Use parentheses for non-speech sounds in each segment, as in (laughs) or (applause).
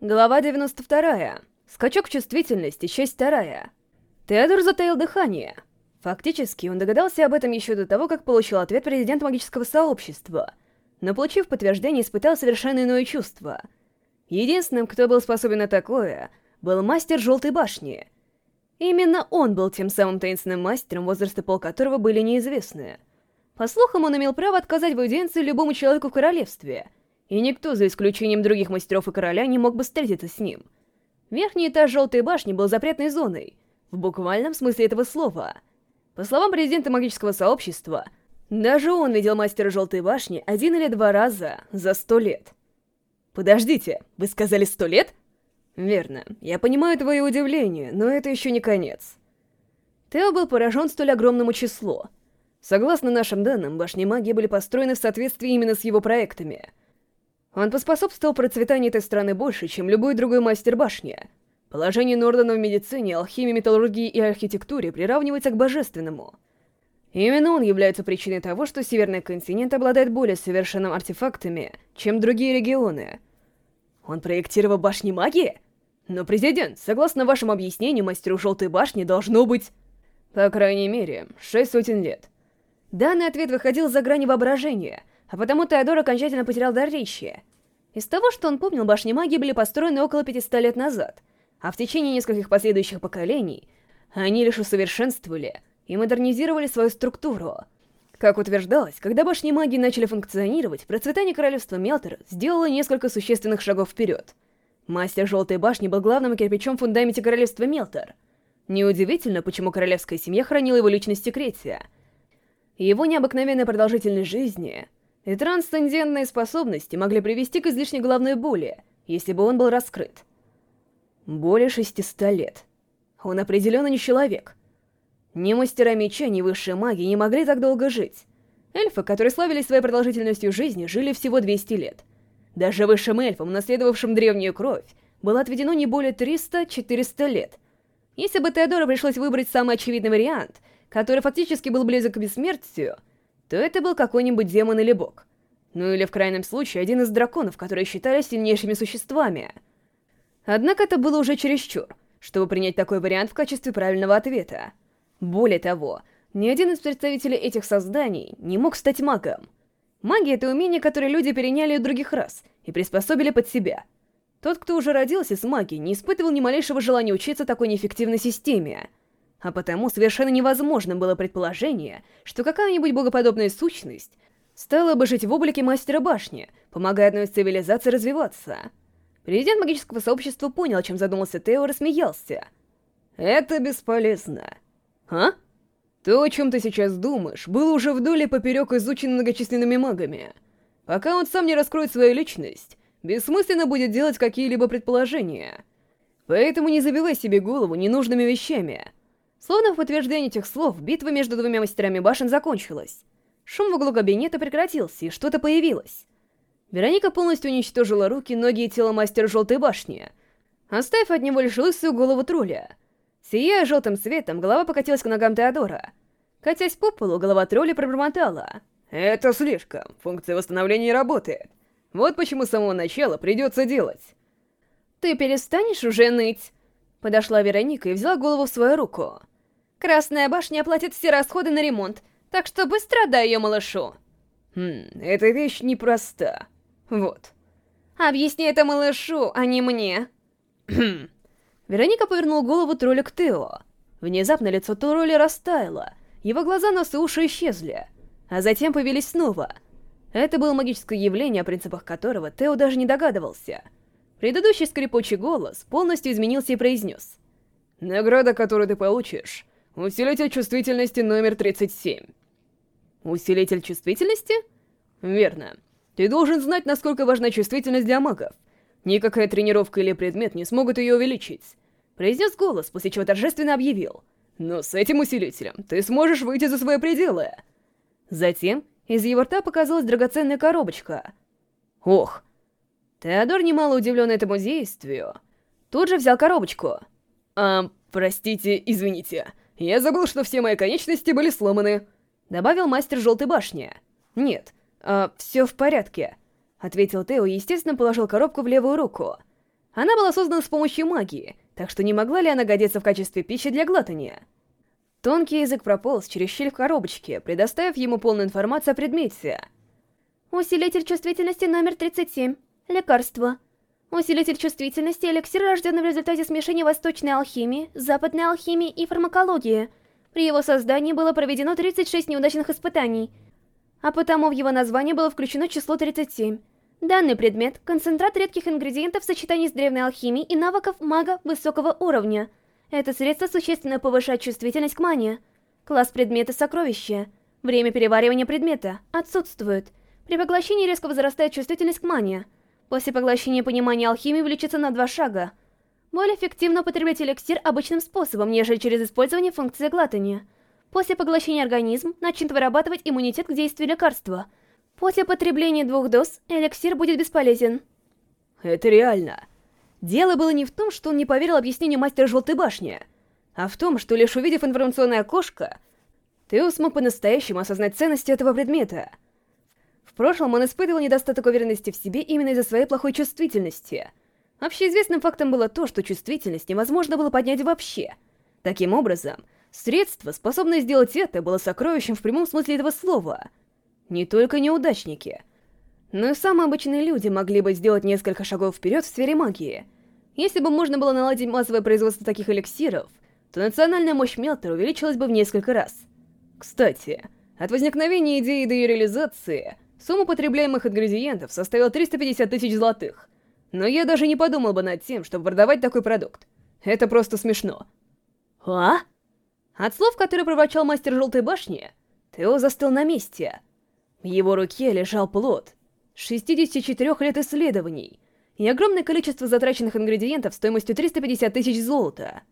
Глава 92. Скачок чувствительности, часть вторая. Теодор затаил дыхание. Фактически, он догадался об этом еще до того, как получил ответ президента магического сообщества, но, получив подтверждение, испытал совершенно иное чувство. Единственным, кто был способен на такое, был мастер Желтой Башни. Именно он был тем самым таинственным мастером, возраста пол которого были неизвестны. По слухам, он имел право отказать в аудиенции любому человеку в королевстве — и никто, за исключением других мастеров и короля, не мог бы встретиться с ним. Верхний этаж Желтой башни был запретной зоной, в буквальном смысле этого слова. По словам президента магического сообщества, даже он видел мастера Желтой башни один или два раза за сто лет. «Подождите, вы сказали сто лет?» «Верно. Я понимаю твое удивление, но это еще не конец». Тео был поражен столь огромному числу. Согласно нашим данным, башни магии были построены в соответствии именно с его проектами — он поспособствовал процветанию этой страны больше, чем любой другой мастер башни. Положение Нордена в медицине, алхимии, металлургии и архитектуре приравнивается к божественному. Именно он является причиной того, что Северный континент обладает более совершенными артефактами, чем другие регионы. Он проектировал башни магии? Но, президент, согласно вашему объяснению, мастеру Желтой башни должно быть... По крайней мере, шесть сотен лет. Данный ответ выходил за грани воображения, а потому Теодор окончательно потерял дар речи. Из того, что он помнил, башни магии были построены около 500 лет назад, а в течение нескольких последующих поколений они лишь усовершенствовали и модернизировали свою структуру. Как утверждалось, когда башни магии начали функционировать, процветание королевства Мелтер сделало несколько существенных шагов вперед. Мастер Желтой Башни был главным кирпичом в фундаменте королевства Мелтер. Неудивительно, почему королевская семья хранила его личность в секрете. Его необыкновенная продолжительность жизни и трансцендентные способности могли привести к излишней головной боли, если бы он был раскрыт. Более 600 лет. Он определенно не человек. Ни мастера меча, ни высшие маги не могли так долго жить. Эльфы, которые славились своей продолжительностью жизни, жили всего 200 лет. Даже высшим эльфам, наследовавшим древнюю кровь, было отведено не более 300-400 лет. Если бы Теодору пришлось выбрать самый очевидный вариант, который фактически был близок к бессмертию, то это был какой-нибудь демон или бог. Ну или в крайнем случае один из драконов, которые считались сильнейшими существами. Однако это было уже чересчур, чтобы принять такой вариант в качестве правильного ответа. Более того, ни один из представителей этих созданий не мог стать магом. Магия — это умение, которое люди переняли у других рас и приспособили под себя. Тот, кто уже родился с магией, не испытывал ни малейшего желания учиться такой неэффективной системе — а потому совершенно невозможным было предположение, что какая-нибудь богоподобная сущность стала бы жить в облике мастера башни, помогая одной из цивилизаций развиваться. Президент магического сообщества понял, чем задумался Тео, и рассмеялся. «Это бесполезно». «А? То, о чем ты сейчас думаешь, было уже вдоль и поперек изучено многочисленными магами. Пока он сам не раскроет свою личность, бессмысленно будет делать какие-либо предположения. Поэтому не забивай себе голову ненужными вещами». Словно в подтверждение этих слов, битва между двумя мастерами башен закончилась. Шум в углу кабинета прекратился, и что-то появилось. Вероника полностью уничтожила руки, ноги и тело мастера Желтой Башни, оставив от него лишь лысую голову тролля. Сияя желтым светом, голова покатилась к ногам Теодора. Катясь по полу, голова тролля пробормотала. «Это слишком. Функция восстановления не работает. Вот почему с самого начала придется делать». «Ты перестанешь уже ныть?» Подошла Вероника и взяла голову в свою руку. «Красная башня оплатит все расходы на ремонт, так что быстро отдай ее малышу». «Хм, эта вещь непроста. Вот». «Объясни это малышу, а не мне». Хм. Вероника повернула голову тролля к Тео. Внезапно лицо тролля растаяло, его глаза, нос и уши исчезли, а затем появились снова. Это было магическое явление, о принципах которого Тео даже не догадывался — Предыдущий скрипучий голос полностью изменился и произнес. «Награда, которую ты получишь, усилитель чувствительности номер 37». «Усилитель чувствительности?» «Верно. Ты должен знать, насколько важна чувствительность для магов. Никакая тренировка или предмет не смогут ее увеличить». Произнес голос, после чего торжественно объявил. «Но с этим усилителем ты сможешь выйти за свои пределы». Затем из его рта показалась драгоценная коробочка. «Ох, Теодор, немало удивлен этому действию, тут же взял коробочку. «А, простите, извините, я забыл, что все мои конечности были сломаны», — добавил мастер Желтой Башни. «Нет, а, все в порядке», — ответил Тео и, естественно, положил коробку в левую руку. Она была создана с помощью магии, так что не могла ли она годиться в качестве пищи для глотания? Тонкий язык прополз через щель в коробочке, предоставив ему полную информацию о предмете. Усилитель чувствительности номер 37. Лекарство. Усилитель чувствительности — эликсир, рожденный в результате смешения восточной алхимии, западной алхимии и фармакологии. При его создании было проведено 36 неудачных испытаний, а потому в его название было включено число 37. Данный предмет — концентрат редких ингредиентов в сочетании с древней алхимией и навыков мага высокого уровня. Это средство существенно повышает чувствительность к мане. Класс предмета — сокровище. Время переваривания предмета отсутствует. При поглощении резко возрастает чувствительность к мане. После поглощения понимания алхимии увеличится на два шага. Более эффективно употреблять эликсир обычным способом, нежели через использование функции глатания. После поглощения организм начнет вырабатывать иммунитет к действию лекарства — После потребления двух доз эликсир будет бесполезен. Это реально. Дело было не в том, что он не поверил объяснению мастера Желтой Башни, а в том, что лишь увидев информационное окошко, Тео смог по-настоящему осознать ценность этого предмета. Прошлом он испытывал недостаток уверенности в себе именно из-за своей плохой чувствительности. Общеизвестным фактом было то, что чувствительность невозможно было поднять вообще. Таким образом, средство, способное сделать это, было сокровищем в прямом смысле этого слова — не только неудачники, но и самые обычные люди могли бы сделать несколько шагов вперед в сфере магии. Если бы можно было наладить массовое производство таких эликсиров, то национальная мощь Мелтера увеличилась бы в несколько раз. Кстати, от возникновения идеи до ее реализации сумма потребляемых ингредиентов составила 350 тысяч золотых. Но я даже не подумал бы над тем, чтобы продавать такой продукт. Это просто смешно. А? От слов, которые проворчал мастер Желтой Башни, Тео застыл на месте — в его руке лежал плод 64 лет исследований и огромное количество затраченных ингредиентов стоимостью 350 тысяч золота.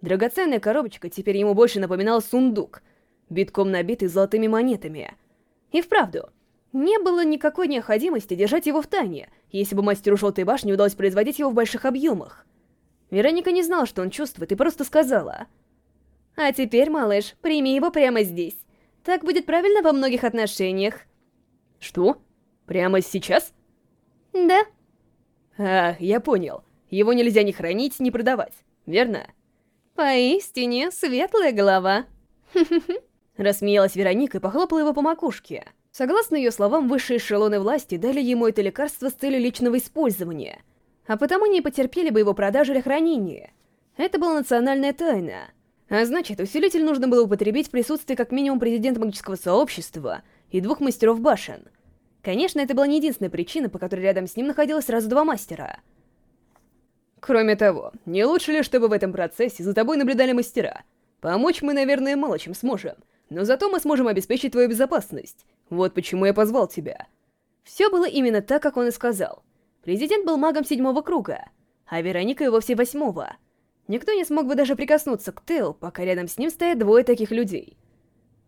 Драгоценная коробочка теперь ему больше напоминала сундук, битком набитый золотыми монетами. И вправду, не было никакой необходимости держать его в тайне, если бы мастеру Желтой Башни удалось производить его в больших объемах. Вероника не знала, что он чувствует, и просто сказала. «А теперь, малыш, прими его прямо здесь. Так будет правильно во многих отношениях. Что? Прямо сейчас? Да. Ах, я понял. Его нельзя ни хранить, ни продавать, верно? Поистине, светлая голова. (laughs) Рассмеялась Вероника и похлопала его по макушке. Согласно ее словам, высшие эшелоны власти дали ему это лекарство с целью личного использования, а потому не потерпели бы его продажу или хранение. Это была национальная тайна — а значит, усилитель нужно было употребить в присутствии как минимум президента магического сообщества и двух мастеров башен. Конечно, это была не единственная причина, по которой рядом с ним находилось сразу два мастера. Кроме того, не лучше ли, чтобы в этом процессе за тобой наблюдали мастера? Помочь мы, наверное, мало чем сможем, но зато мы сможем обеспечить твою безопасность. Вот почему я позвал тебя. Все было именно так, как он и сказал. Президент был магом седьмого круга, а Вероника и вовсе восьмого — Никто не смог бы даже прикоснуться к Тео, пока рядом с ним стоят двое таких людей.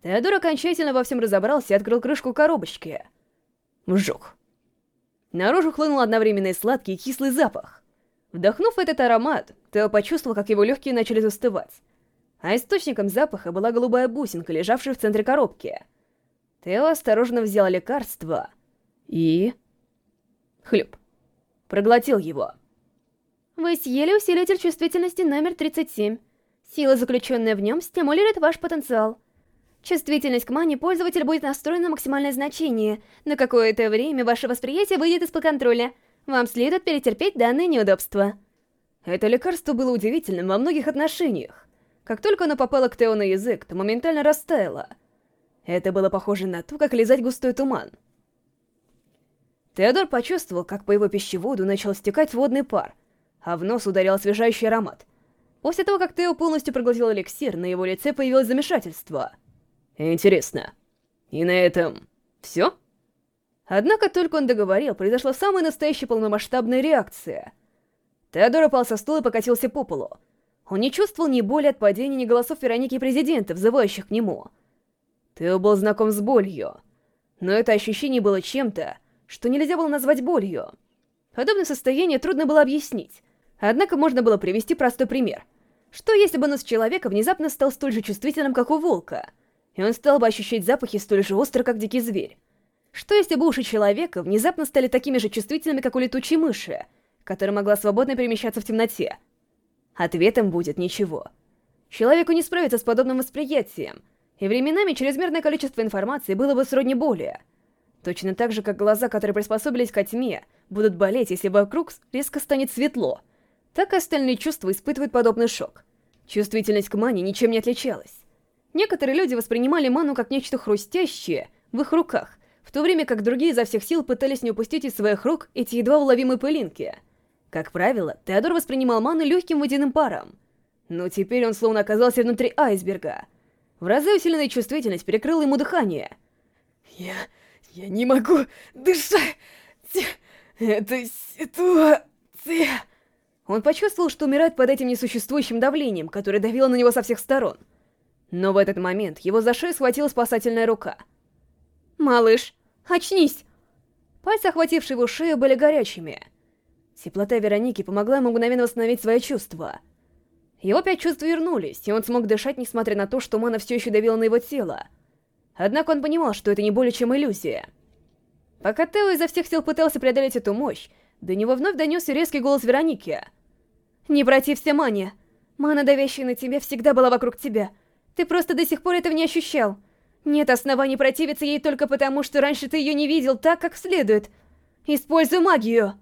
Теодор окончательно во всем разобрался и открыл крышку коробочки. Вжух. Наружу хлынул одновременный сладкий и кислый запах. Вдохнув этот аромат, Тео почувствовал, как его легкие начали застывать. А источником запаха была голубая бусинка, лежавшая в центре коробки. Тео осторожно взял лекарство и... Хлеб. Проглотил его. Вы съели усилитель чувствительности номер 37. Сила, заключенная в нем, стимулирует ваш потенциал. Чувствительность к мане пользователя будет настроена на максимальное значение. На какое-то время ваше восприятие выйдет из-под контроля. Вам следует перетерпеть данное неудобство. Это лекарство было удивительным во многих отношениях. Как только оно попало к Тео на язык, то моментально растаяло. Это было похоже на то, как лизать густой туман. Теодор почувствовал, как по его пищеводу начал стекать водный пар — а в нос ударил освежающий аромат. После того, как Тео полностью проглотил эликсир, на его лице появилось замешательство. Интересно. И на этом... все? Однако только он договорил, произошла самая настоящая полномасштабная реакция. Теодор упал со стула и покатился по полу. Он не чувствовал ни боли от падения, ни голосов Вероники и президента, взывающих к нему. Тео был знаком с болью. Но это ощущение было чем-то, что нельзя было назвать болью. Подобное состояние трудно было объяснить. Однако можно было привести простой пример. Что если бы нос человека внезапно стал столь же чувствительным, как у волка, и он стал бы ощущать запахи столь же остро, как дикий зверь? Что если бы уши человека внезапно стали такими же чувствительными, как у летучей мыши, которая могла свободно перемещаться в темноте? Ответом будет ничего. Человеку не справиться с подобным восприятием, и временами чрезмерное количество информации было бы сродни боли. Точно так же, как глаза, которые приспособились к тьме, будут болеть, если вокруг резко станет светло, так и остальные чувства испытывают подобный шок. Чувствительность к мане ничем не отличалась. Некоторые люди воспринимали ману как нечто хрустящее в их руках, в то время как другие изо всех сил пытались не упустить из своих рук эти едва уловимые пылинки. Как правило, Теодор воспринимал ману легким водяным паром. Но теперь он словно оказался внутри айсберга. В разы усиленная чувствительность перекрыла ему дыхание. «Я... я не могу дышать! Это ситуация...» Он почувствовал, что умирает под этим несуществующим давлением, которое давило на него со всех сторон. Но в этот момент его за шею схватила спасательная рука. «Малыш, очнись!» Пальцы, охватившие его шею, были горячими. Теплота Вероники помогла ему мгновенно восстановить свои чувства. Его пять чувств вернулись, и он смог дышать, несмотря на то, что мана все еще давила на его тело. Однако он понимал, что это не более чем иллюзия. Пока Тео изо всех сил пытался преодолеть эту мощь, до него вновь донесся резкий голос Вероники. «Не протився мане. Мана, давящая на тебя, всегда была вокруг тебя. Ты просто до сих пор этого не ощущал. Нет оснований противиться ей только потому, что раньше ты ее не видел так, как следует. Используй магию!»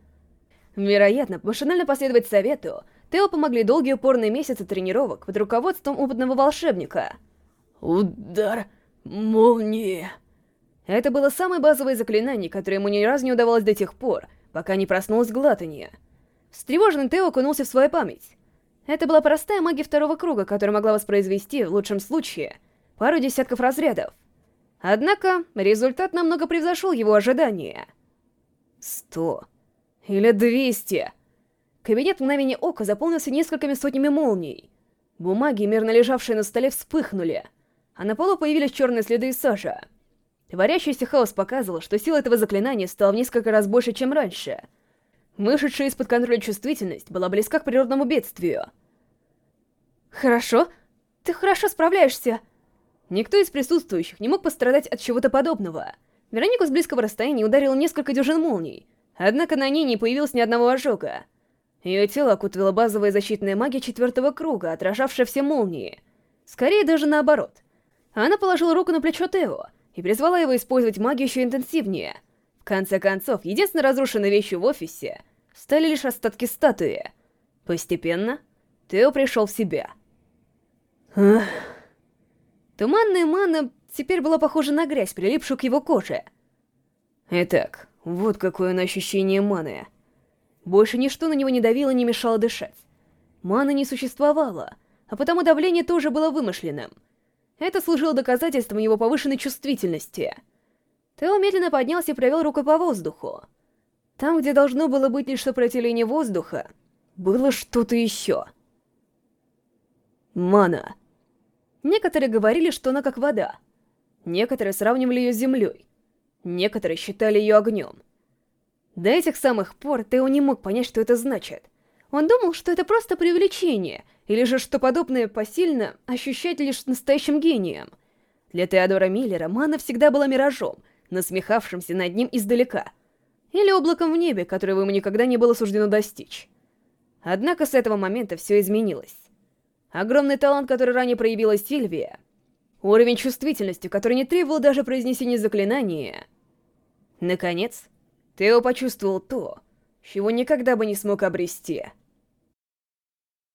Вероятно, машинально последовать совету, Тео помогли долгие упорные месяцы тренировок под руководством опытного волшебника. «Удар молнии!» Это было самое базовое заклинание, которое ему ни разу не удавалось до тех пор, пока не проснулась Глатания. Встревоженный Тео окунулся в свою память. Это была простая магия второго круга, которая могла воспроизвести, в лучшем случае, пару десятков разрядов. Однако, результат намного превзошел его ожидания. Сто. Или двести. Кабинет в мгновение ока заполнился несколькими сотнями молний. Бумаги, мирно лежавшие на столе, вспыхнули, а на полу появились черные следы из сажа. Творящийся хаос показывал, что сила этого заклинания стала в несколько раз больше, чем раньше — Вышедшая из-под контроля чувствительность была близка к природному бедствию. «Хорошо, ты хорошо справляешься!» Никто из присутствующих не мог пострадать от чего-то подобного. Веронику с близкого расстояния ударило несколько дюжин молний, однако на ней не появилось ни одного ожога. Ее тело окутывала базовая защитная магия четвертого круга, отражавшая все молнии. Скорее даже наоборот. Она положила руку на плечо Тео и призвала его использовать магию еще интенсивнее — в конце концов, единственной разрушенной вещью в офисе стали лишь остатки статуи. Постепенно Тео пришел в себя. Ах. Туманная мана теперь была похожа на грязь, прилипшую к его коже. Итак, вот какое он ощущение маны. Больше ничто на него не давило, не мешало дышать. Маны не существовало, а потому давление тоже было вымышленным. Это служило доказательством его повышенной чувствительности — Тео медленно поднялся и провел рукой по воздуху. Там, где должно было быть лишь сопротивление воздуха, было что-то еще. Мана. Некоторые говорили, что она как вода. Некоторые сравнивали ее с землей. Некоторые считали ее огнем. До этих самых пор Тео не мог понять, что это значит. Он думал, что это просто привлечение, или же что подобное посильно ощущать лишь настоящим гением. Для Теодора Миллера мана всегда была миражом — насмехавшимся над ним издалека, или облаком в небе, которого ему никогда не было суждено достичь. Однако с этого момента все изменилось. Огромный талант, который ранее проявила Сильвия, уровень чувствительности, который не требовал даже произнесения заклинания. Наконец, Тео почувствовал то, чего никогда бы не смог обрести —